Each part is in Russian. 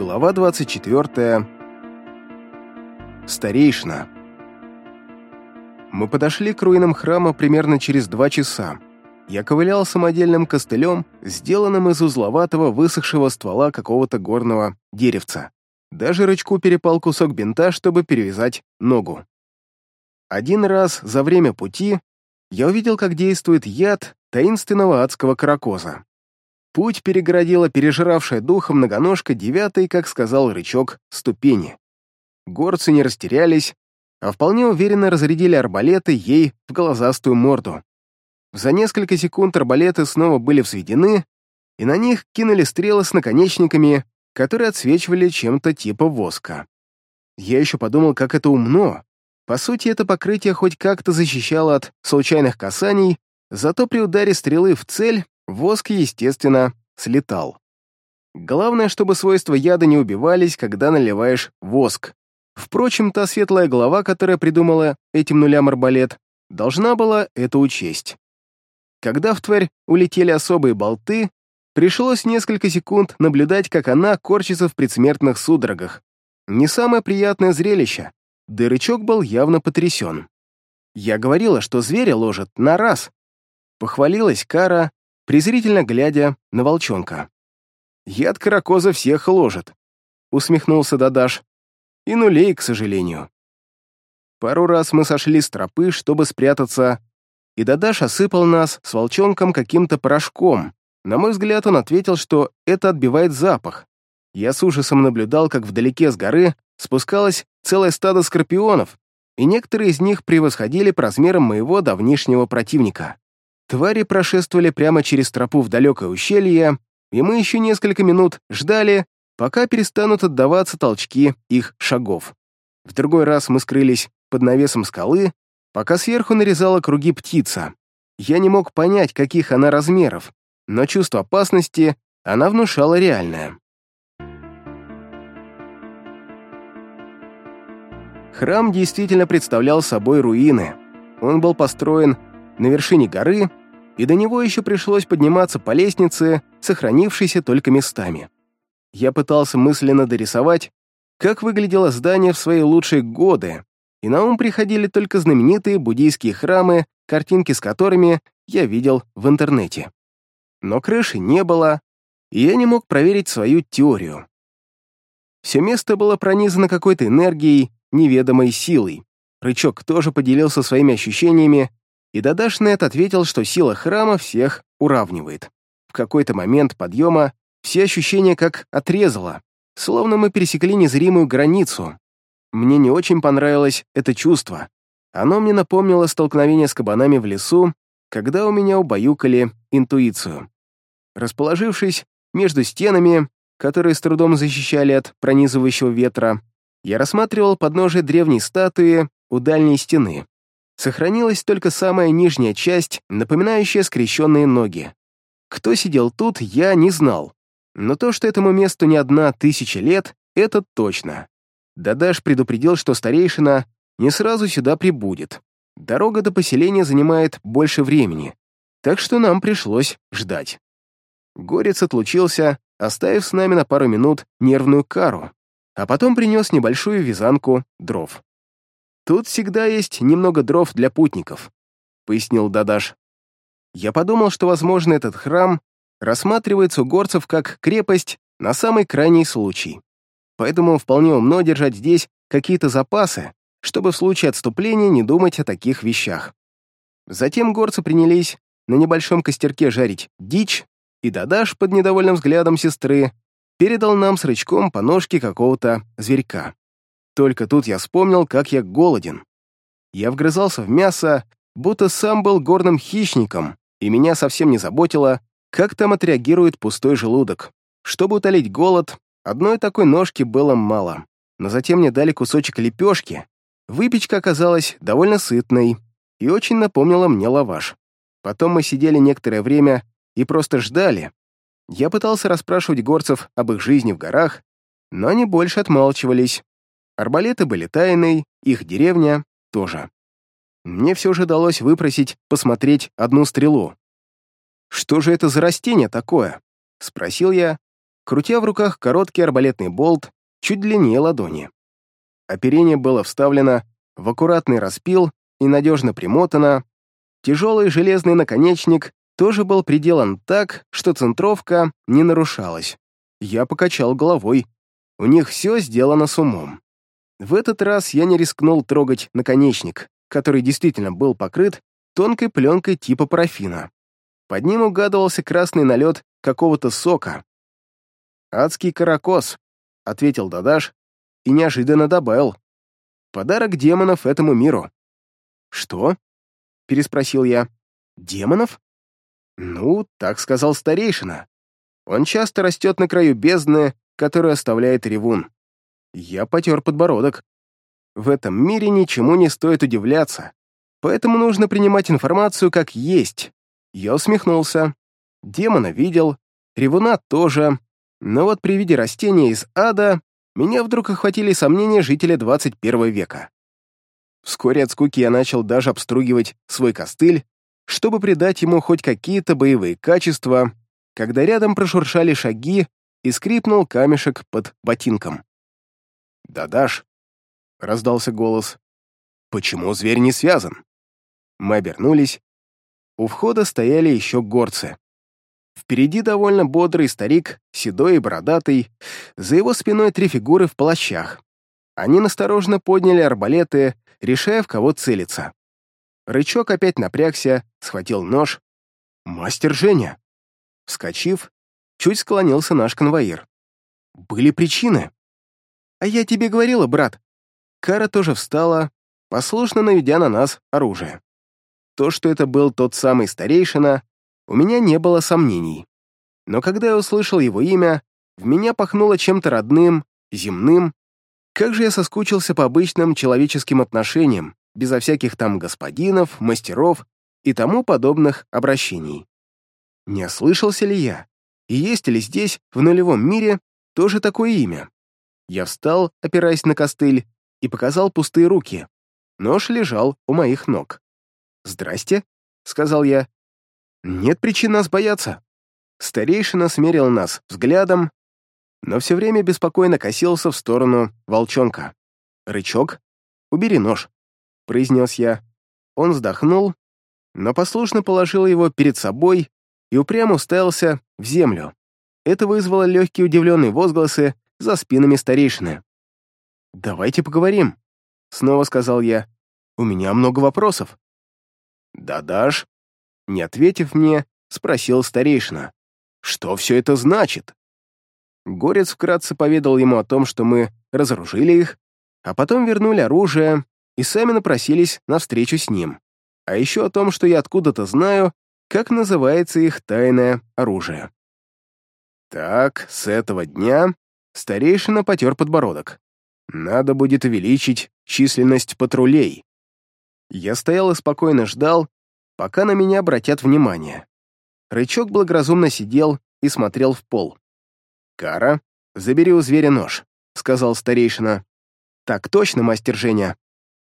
Глава 24. Старейшина. Мы подошли к руинам храма примерно через два часа. Я ковылял самодельным костылем, сделанным из узловатого высохшего ствола какого-то горного деревца. Даже рычку перепал кусок бинта, чтобы перевязать ногу. Один раз за время пути я увидел, как действует яд таинственного адского каракоза. Путь перегородила пережравшая духом многоножка девятой, как сказал рычок, ступени. Горцы не растерялись, а вполне уверенно разрядили арбалеты ей в глазастую морду. За несколько секунд арбалеты снова были взведены, и на них кинули стрелы с наконечниками, которые отсвечивали чем-то типа воска. Я еще подумал, как это умно. По сути, это покрытие хоть как-то защищало от случайных касаний, зато при ударе стрелы в цель Воск, естественно, слетал. Главное, чтобы свойства яда не убивались, когда наливаешь воск. Впрочем, та светлая голова, которая придумала этим нулям арбалет, должна была это учесть. Когда в тварь улетели особые болты, пришлось несколько секунд наблюдать, как она корчится в предсмертных судорогах. Не самое приятное зрелище. Дырычок был явно потрясен. Я говорила, что зверя ложат на раз. Похвалилась Кара, презрительно глядя на волчонка. «Яд каракоза всех ложит», — усмехнулся Дадаш. «И нулей, к сожалению». Пару раз мы сошли с тропы, чтобы спрятаться, и Дадаш осыпал нас с волчонком каким-то порошком. На мой взгляд, он ответил, что это отбивает запах. Я с ужасом наблюдал, как вдалеке с горы спускалось целое стадо скорпионов, и некоторые из них превосходили по размерам моего давнишнего противника. Твари прошествовали прямо через тропу в далекое ущелье, и мы еще несколько минут ждали, пока перестанут отдаваться толчки их шагов. В другой раз мы скрылись под навесом скалы, пока сверху нарезала круги птица. Я не мог понять, каких она размеров, но чувство опасности она внушала реальное. Храм действительно представлял собой руины. Он был построен на вершине горы, и до него еще пришлось подниматься по лестнице, сохранившейся только местами. Я пытался мысленно дорисовать, как выглядело здание в свои лучшие годы, и на ум приходили только знаменитые буддийские храмы, картинки с которыми я видел в интернете. Но крыши не было, и я не мог проверить свою теорию. Все место было пронизано какой-то энергией, неведомой силой. Рычок тоже поделился своими ощущениями и Дадашнет ответил, что сила храма всех уравнивает. В какой-то момент подъема все ощущения как отрезало, словно мы пересекли незримую границу. Мне не очень понравилось это чувство. Оно мне напомнило столкновение с кабанами в лесу, когда у меня убаюкали интуицию. Расположившись между стенами, которые с трудом защищали от пронизывающего ветра, я рассматривал подножие древней статуи у дальней стены. Сохранилась только самая нижняя часть, напоминающая скрещенные ноги. Кто сидел тут, я не знал. Но то, что этому месту не одна тысяча лет, это точно. Дадаш предупредил, что старейшина не сразу сюда прибудет. Дорога до поселения занимает больше времени, так что нам пришлось ждать. Горец отлучился, оставив с нами на пару минут нервную кару, а потом принес небольшую вязанку дров. Тут всегда есть немного дров для путников», — пояснил Дадаш. «Я подумал, что, возможно, этот храм рассматривается у горцев как крепость на самый крайний случай. Поэтому вполне умно держать здесь какие-то запасы, чтобы в случае отступления не думать о таких вещах. Затем горцы принялись на небольшом костерке жарить дичь, и Дадаш под недовольным взглядом сестры передал нам с рычком по ножке какого-то зверька. Только тут я вспомнил, как я голоден. Я вгрызался в мясо, будто сам был горным хищником, и меня совсем не заботило, как там отреагирует пустой желудок. Чтобы утолить голод, одной такой ножки было мало. Но затем мне дали кусочек лепешки. Выпечка оказалась довольно сытной и очень напомнила мне лаваш. Потом мы сидели некоторое время и просто ждали. Я пытался расспрашивать горцев об их жизни в горах, но они больше отмалчивались, Арбалеты были тайной, их деревня тоже. Мне все же удалось выпросить посмотреть одну стрелу. «Что же это за растение такое?» — спросил я, крутя в руках короткий арбалетный болт чуть длиннее ладони. Оперение было вставлено в аккуратный распил и надежно примотано. Тяжелый железный наконечник тоже был приделан так, что центровка не нарушалась. Я покачал головой. У них все сделано с умом. В этот раз я не рискнул трогать наконечник, который действительно был покрыт тонкой пленкой типа парафина. Под ним угадывался красный налет какого-то сока. «Адский каракос», — ответил Дадаш и неожиданно добавил. «Подарок демонов этому миру». «Что?» — переспросил я. «Демонов?» «Ну, так сказал старейшина. Он часто растет на краю бездны, которую оставляет ревун. Я потер подбородок. В этом мире ничему не стоит удивляться, поэтому нужно принимать информацию как есть. Я усмехнулся. Демона видел, ревуна тоже, но вот при виде растения из ада меня вдруг охватили сомнения жителя 21 века. Вскоре от скуки я начал даже обстругивать свой костыль, чтобы придать ему хоть какие-то боевые качества, когда рядом прошуршали шаги и скрипнул камешек под ботинком. Да, «Дадаш?» — раздался голос. «Почему зверь не связан?» Мы обернулись. У входа стояли еще горцы. Впереди довольно бодрый старик, седой и бородатый. За его спиной три фигуры в плащах. Они насторожно подняли арбалеты, решая, в кого целиться. Рычок опять напрягся, схватил нож. «Мастер Женя!» Вскочив, чуть склонился наш конвоир. «Были причины!» А я тебе говорила, брат. Кара тоже встала, послушно наведя на нас оружие. То, что это был тот самый старейшина, у меня не было сомнений. Но когда я услышал его имя, в меня пахнуло чем-то родным, земным. Как же я соскучился по обычным человеческим отношениям, безо всяких там господинов, мастеров и тому подобных обращений. Не ослышался ли я? И есть ли здесь, в нулевом мире, тоже такое имя? Я встал, опираясь на костыль, и показал пустые руки. Нож лежал у моих ног. «Здрасте», — сказал я. «Нет причин нас бояться». Старейшина смерил нас взглядом, но все время беспокойно косился в сторону волчонка. «Рычок? Убери нож», — произнес я. Он вздохнул, но послушно положил его перед собой и упрямо уставился в землю. Это вызвало легкие удивленные возгласы за спинами старейшины. «Давайте поговорим», — снова сказал я. «У меня много вопросов». «Да дашь?» — не ответив мне, спросил старейшина. «Что все это значит?» Горец вкратце поведал ему о том, что мы разоружили их, а потом вернули оружие и сами напросились на встречу с ним. А еще о том, что я откуда-то знаю, как называется их тайное оружие. «Так, с этого дня Старейшина потер подбородок. «Надо будет увеличить численность патрулей». Я стоял и спокойно ждал, пока на меня обратят внимание. Рычок благоразумно сидел и смотрел в пол. «Кара, забери у зверя нож», — сказал старейшина. «Так точно, мастер Женя».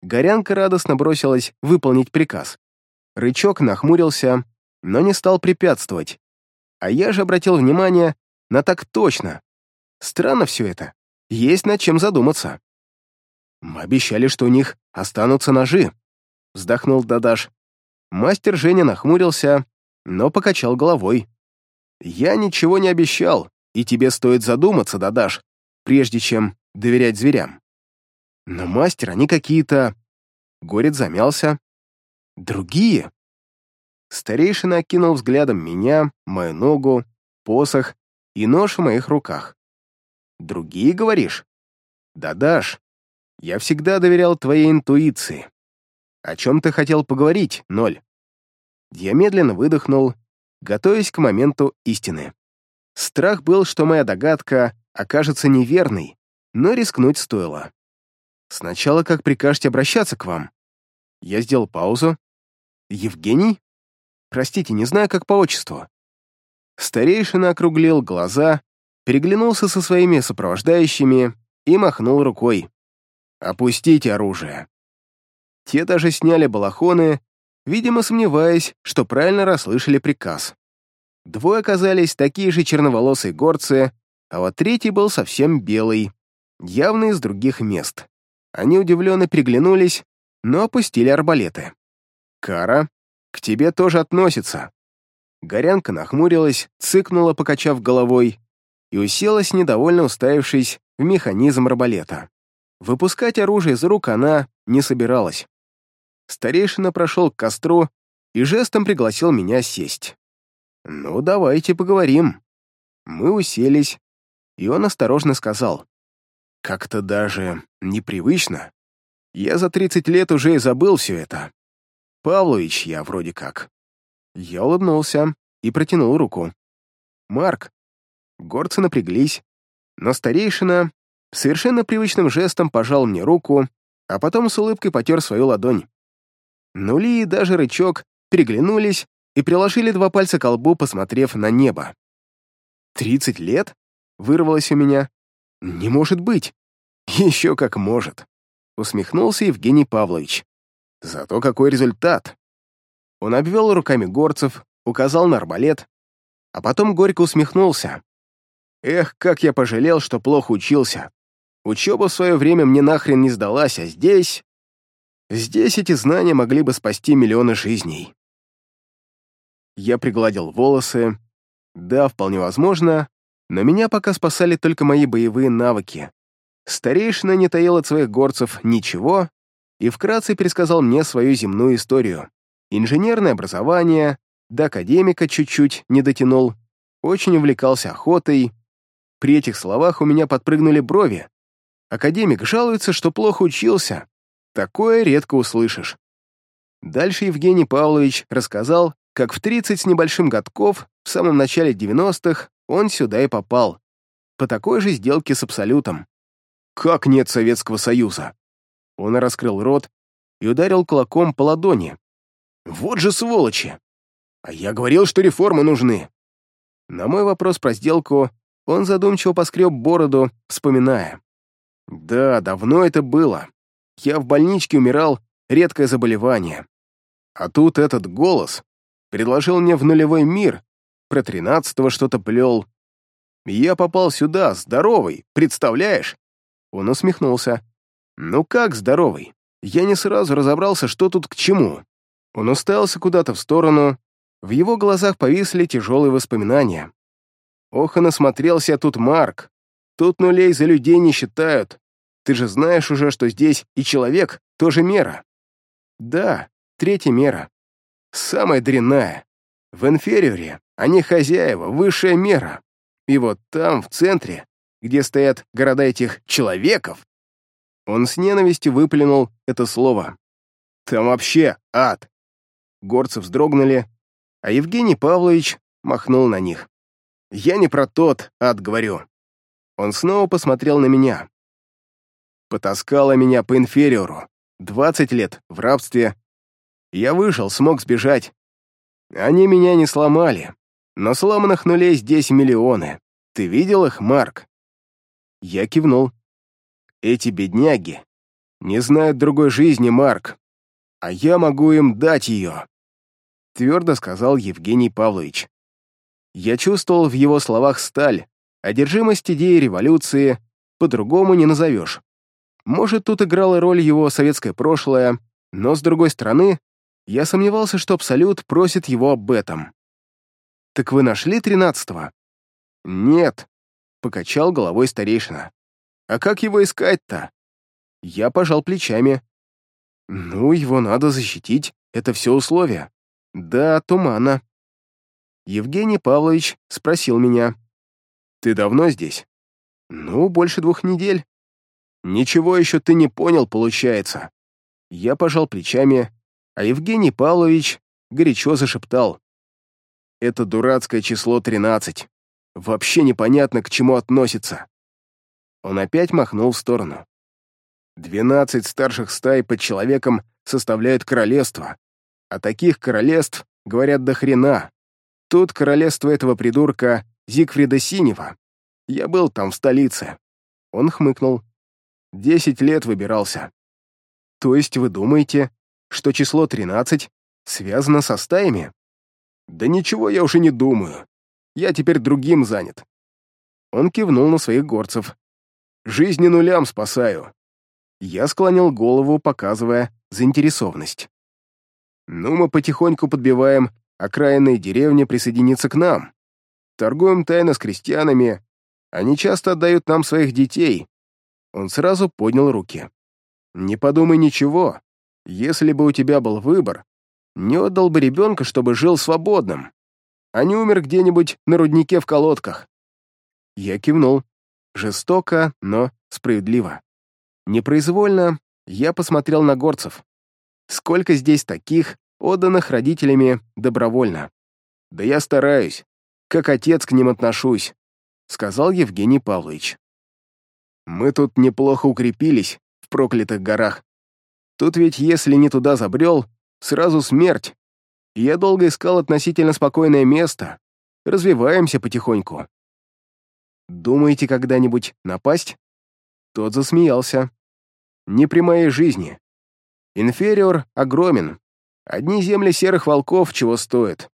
Горянка радостно бросилась выполнить приказ. Рычок нахмурился, но не стал препятствовать. А я же обратил внимание на «так точно», Странно все это. Есть над чем задуматься. Мы обещали, что у них останутся ножи, вздохнул Дадаш. Мастер Женя нахмурился, но покачал головой. Я ничего не обещал, и тебе стоит задуматься, Дадаш, прежде чем доверять зверям. Но мастер, они какие-то... Горец замялся. Другие. Старейшина окинул взглядом меня, мою ногу, посох и нож в моих руках. Другие, говоришь? Да, Даш, я всегда доверял твоей интуиции. О чем ты хотел поговорить, Ноль? Я медленно выдохнул, готовясь к моменту истины. Страх был, что моя догадка окажется неверной, но рискнуть стоило. Сначала как прикажете обращаться к вам? Я сделал паузу. Евгений? Простите, не знаю, как по отчеству. Старейшина округлил глаза, переглянулся со своими сопровождающими и махнул рукой. «Опустите оружие!» Те даже сняли балахоны, видимо, сомневаясь, что правильно расслышали приказ. Двое оказались такие же черноволосые горцы, а вот третий был совсем белый, явно из других мест. Они удивленно переглянулись, но опустили арбалеты. «Кара, к тебе тоже относится». Горянка нахмурилась, цыкнула, покачав головой, и уселась, недовольно уставившись в механизм раболета. Выпускать оружие из рук она не собиралась. Старейшина прошел к костру и жестом пригласил меня сесть. «Ну, давайте поговорим». Мы уселись, и он осторожно сказал. «Как-то даже непривычно. Я за 30 лет уже и забыл все это. Павлович я вроде как». Я улыбнулся и протянул руку. «Марк, Горцы напряглись, но старейшина совершенно привычным жестом пожал мне руку, а потом с улыбкой потер свою ладонь. Нули и даже рычок переглянулись и приложили два пальца к колбу, посмотрев на небо. «Тридцать лет?» — вырвалось у меня. «Не может быть!» «Еще как может!» — усмехнулся Евгений Павлович. «Зато какой результат!» Он обвел руками горцев, указал на арбалет, а потом горько усмехнулся. Эх, как я пожалел, что плохо учился. Учеба в свое время мне нахрен не сдалась, а здесь... Здесь эти знания могли бы спасти миллионы жизней. Я пригладил волосы. Да, вполне возможно, но меня пока спасали только мои боевые навыки. Старейшина не таил от своих горцев ничего и вкратце пересказал мне свою земную историю. Инженерное образование, до академика чуть-чуть не дотянул, очень увлекался охотой, при этих словах у меня подпрыгнули брови. Академик жалуется, что плохо учился. Такое редко услышишь. Дальше Евгений Павлович рассказал, как в 30 с небольшим годков в самом начале 90-х он сюда и попал. По такой же сделке с Абсолютом. «Как нет Советского Союза?» Он раскрыл рот и ударил кулаком по ладони. «Вот же сволочи! А я говорил, что реформы нужны!» На мой вопрос про сделку он задумчиво поскреб бороду, вспоминая. «Да, давно это было. Я в больничке умирал, редкое заболевание. А тут этот голос предложил мне в нулевой мир, про тринадцатого что-то плел. Я попал сюда, здоровый, представляешь?» Он усмехнулся. «Ну как здоровый? Я не сразу разобрался, что тут к чему». Он уставился куда-то в сторону. В его глазах повисли тяжелые воспоминания. Ох, и насмотрелся тут, Марк. Тут нулей за людей не считают. Ты же знаешь уже, что здесь и человек тоже мера. Да, третья мера. Самая дрянная. В инфериоре а они хозяева, высшая мера. И вот там, в центре, где стоят города этих человеков, он с ненавистью выплюнул это слово. Там вообще ад. Горцы вздрогнули, а Евгений Павлович махнул на них. Я не про тот ад говорю. Он снова посмотрел на меня. Потаскала меня по инфериору. 20 лет в рабстве. Я вышел, смог сбежать. Они меня не сломали. Но сломанных нулей здесь миллионы. Ты видел их, Марк? Я кивнул. Эти бедняги не знают другой жизни, Марк. А я могу им дать ее. Твердо сказал Евгений Павлович. Я чувствовал в его словах сталь, одержимость идеи революции по-другому не назовешь. Может, тут играла роль его советское прошлое, но, с другой стороны, я сомневался, что Абсолют просит его об этом. «Так вы нашли тринадцатого?» «Нет», — покачал головой старейшина. «А как его искать-то?» Я пожал плечами. «Ну, его надо защитить, это все условия. Да, тумана, Евгений Павлович спросил меня. «Ты давно здесь?» «Ну, больше двух недель». «Ничего еще ты не понял, получается». Я пожал плечами, а Евгений Павлович горячо зашептал. «Это дурацкое число 13. Вообще непонятно, к чему относится». Он опять махнул в сторону. «Двенадцать старших стай под человеком составляют королевство, а таких королевств, говорят, до хрена тут королевство этого придурка Зигфрида Синего. Я был там, в столице». Он хмыкнул. «Десять лет выбирался». «То есть вы думаете, что число 13 связано со стаями?» «Да ничего я уже не думаю. Я теперь другим занят». Он кивнул на своих горцев. «Жизни нулям спасаю». Я склонил голову, показывая заинтересованность. «Ну, мы потихоньку подбиваем окраинные деревни присоединиться к нам. Торгуем тайно с крестьянами. Они часто отдают нам своих детей». Он сразу поднял руки. «Не подумай ничего. Если бы у тебя был выбор, не отдал бы ребенка, чтобы жил свободным, а не умер где-нибудь на руднике в колодках». Я кивнул. Жестоко, но справедливо. Непроизвольно я посмотрел на горцев. Сколько здесь таких, отданных родителями добровольно. «Да я стараюсь, как отец к ним отношусь», — сказал Евгений Павлович. «Мы тут неплохо укрепились в проклятых горах. Тут ведь если не туда забрел, сразу смерть. Я долго искал относительно спокойное место. Развиваемся потихоньку». «Думаете когда-нибудь напасть?» Тот засмеялся. «Не при моей жизни. Инфериор огромен, Одни земли серых волков чего стоят.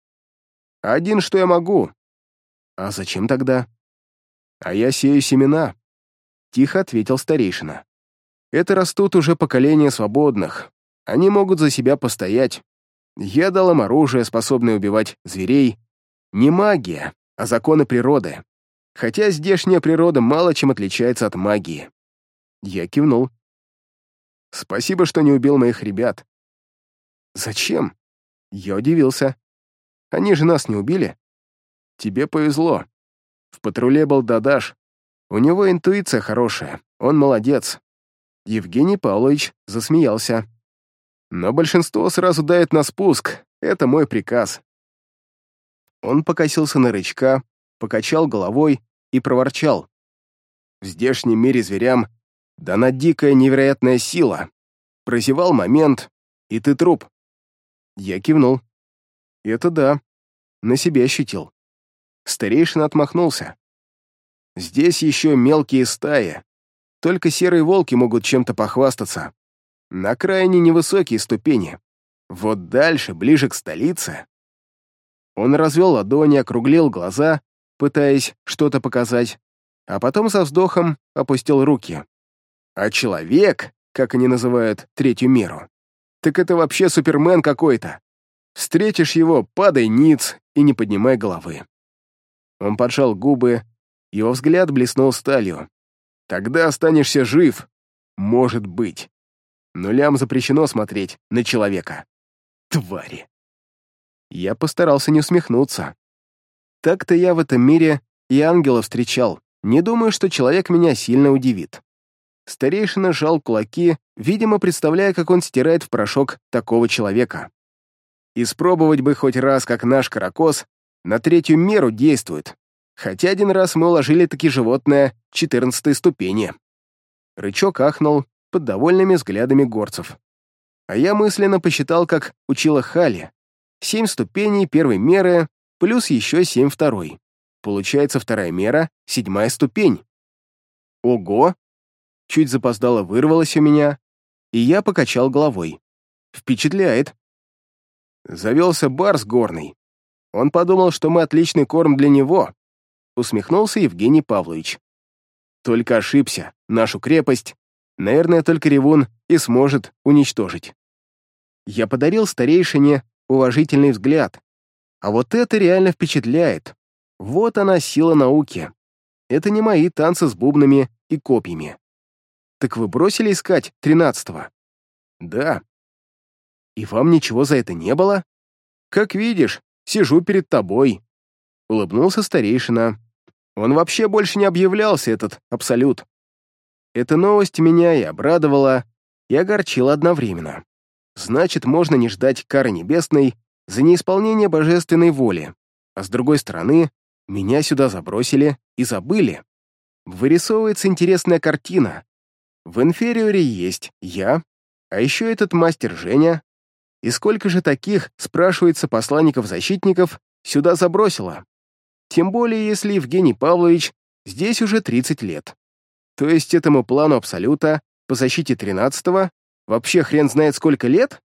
Один, что я могу. А зачем тогда? А я сею семена, — тихо ответил старейшина. Это растут уже поколения свободных. Они могут за себя постоять. Я дал им оружие, способное убивать зверей. Не магия, а законы природы. Хотя здешняя природа мало чем отличается от магии. Я кивнул. Спасибо, что не убил моих ребят. «Зачем?» Я удивился. «Они же нас не убили». «Тебе повезло. В патруле был Дадаш. У него интуиция хорошая, он молодец». Евгений Павлович засмеялся. «Но большинство сразу дает на спуск. Это мой приказ». Он покосился на рычка, покачал головой и проворчал. В здешнем мире зверям дана дикая невероятная сила. Прозевал момент, и ты труп. Я кивнул. «Это да. На себе ощутил». Старейшина отмахнулся. «Здесь еще мелкие стаи. Только серые волки могут чем-то похвастаться. На крайне невысокие ступени. Вот дальше, ближе к столице». Он развел ладони, округлил глаза, пытаясь что-то показать, а потом со вздохом опустил руки. «А человек, как они называют третью меру, так это вообще супермен какой-то. Встретишь его, падай ниц и не поднимай головы. Он поджал губы, его взгляд блеснул сталью. Тогда останешься жив, может быть. Но лям запрещено смотреть на человека. Твари. Я постарался не усмехнуться. Так-то я в этом мире и ангела встречал. Не думаю, что человек меня сильно удивит. Старейшина жал кулаки, видимо, представляя, как он стирает в порошок такого человека. Испробовать бы хоть раз, как наш каракос на третью меру действует. Хотя один раз мы уложили таки животное 14 ступени. Рычок ахнул под довольными взглядами горцев. А я мысленно посчитал, как учила Хали. Семь ступеней первой меры плюс еще семь второй. Получается вторая мера, седьмая ступень. Ого, чуть запоздало вырвалось у меня, и я покачал головой. Впечатляет. Завелся барс горный. Он подумал, что мы отличный корм для него, усмехнулся Евгений Павлович. Только ошибся. Нашу крепость, наверное, только Ревун и сможет уничтожить. Я подарил старейшине уважительный взгляд. А вот это реально впечатляет. Вот она сила науки. Это не мои танцы с бубнами и копьями. Так вы бросили искать тринадцатого? Да. И вам ничего за это не было? Как видишь, сижу перед тобой. Улыбнулся старейшина. Он вообще больше не объявлялся, этот абсолют. Эта новость меня и обрадовала, и огорчила одновременно. Значит, можно не ждать кары небесной за неисполнение божественной воли. А с другой стороны, меня сюда забросили и забыли. Вырисовывается интересная картина, в инфериоре есть я, а еще этот мастер Женя. И сколько же таких, спрашивается, посланников-защитников сюда забросило? Тем более, если Евгений Павлович здесь уже 30 лет. То есть этому плану Абсолюта по защите 13-го вообще хрен знает сколько лет?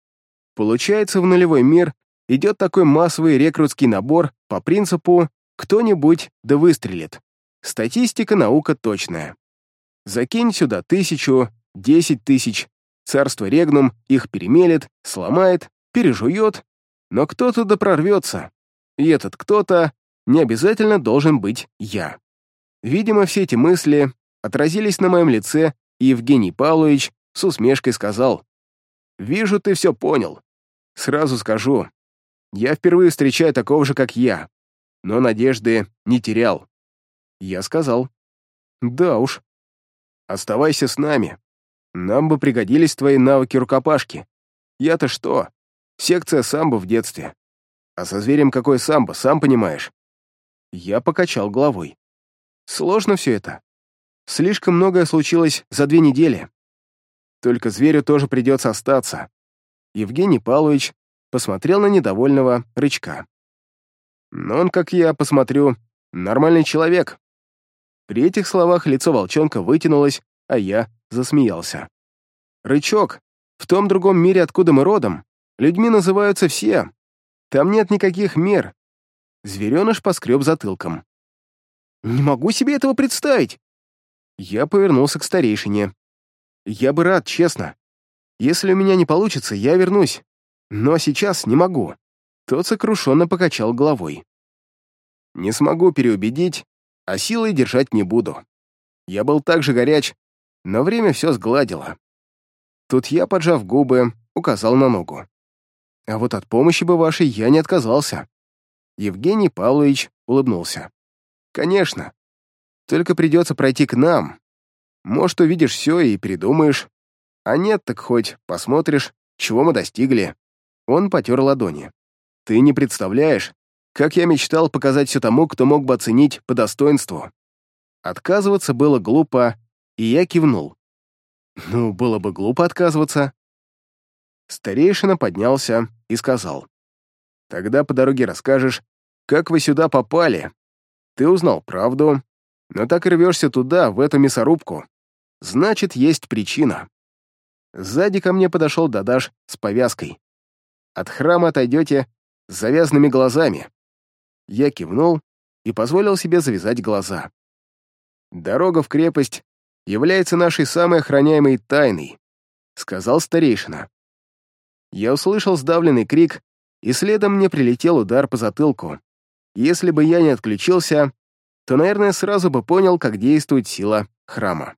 Получается, в нулевой мир идет такой массовый рекрутский набор по принципу «кто-нибудь да выстрелит». Статистика наука точная. Закинь сюда тысячу, десять тысяч. Царство Регнум их перемелет, сломает, пережует. Но кто-то да прорвется. И этот кто-то не обязательно должен быть я. Видимо, все эти мысли отразились на моем лице, и Евгений Павлович с усмешкой сказал, «Вижу, ты все понял. Сразу скажу, я впервые встречаю такого же, как я, но надежды не терял». Я сказал, «Да уж, Оставайся с нами. Нам бы пригодились твои навыки рукопашки. Я-то что? Секция самбо в детстве. А со зверем какой самбо, сам понимаешь?» Я покачал головой. «Сложно все это. Слишком многое случилось за две недели. Только зверю тоже придется остаться». Евгений Павлович посмотрел на недовольного рычка. «Но он, как я посмотрю, нормальный человек, при этих словах лицо волчонка вытянулось, а я засмеялся. «Рычок! В том другом мире, откуда мы родом, людьми называются все. Там нет никаких мер». Звереныш поскреб затылком. «Не могу себе этого представить!» Я повернулся к старейшине. «Я бы рад, честно. Если у меня не получится, я вернусь. Но сейчас не могу». Тот сокрушенно покачал головой. «Не смогу переубедить, а силой держать не буду. Я был так же горяч, но время все сгладило. Тут я, поджав губы, указал на ногу. А вот от помощи бы вашей я не отказался. Евгений Павлович улыбнулся. Конечно. Только придется пройти к нам. Может, увидишь все и придумаешь. А нет, так хоть посмотришь, чего мы достигли. Он потер ладони. Ты не представляешь, как я мечтал показать все тому, кто мог бы оценить по достоинству. Отказываться было глупо, и я кивнул. Ну, было бы глупо отказываться. Старейшина поднялся и сказал. Тогда по дороге расскажешь, как вы сюда попали. Ты узнал правду, но так рвешься туда, в эту мясорубку. Значит, есть причина. Сзади ко мне подошел Дадаш с повязкой. От храма отойдете с завязанными глазами. Я кивнул и позволил себе завязать глаза. «Дорога в крепость является нашей самой охраняемой тайной», — сказал старейшина. Я услышал сдавленный крик, и следом мне прилетел удар по затылку. Если бы я не отключился, то, наверное, сразу бы понял, как действует сила храма.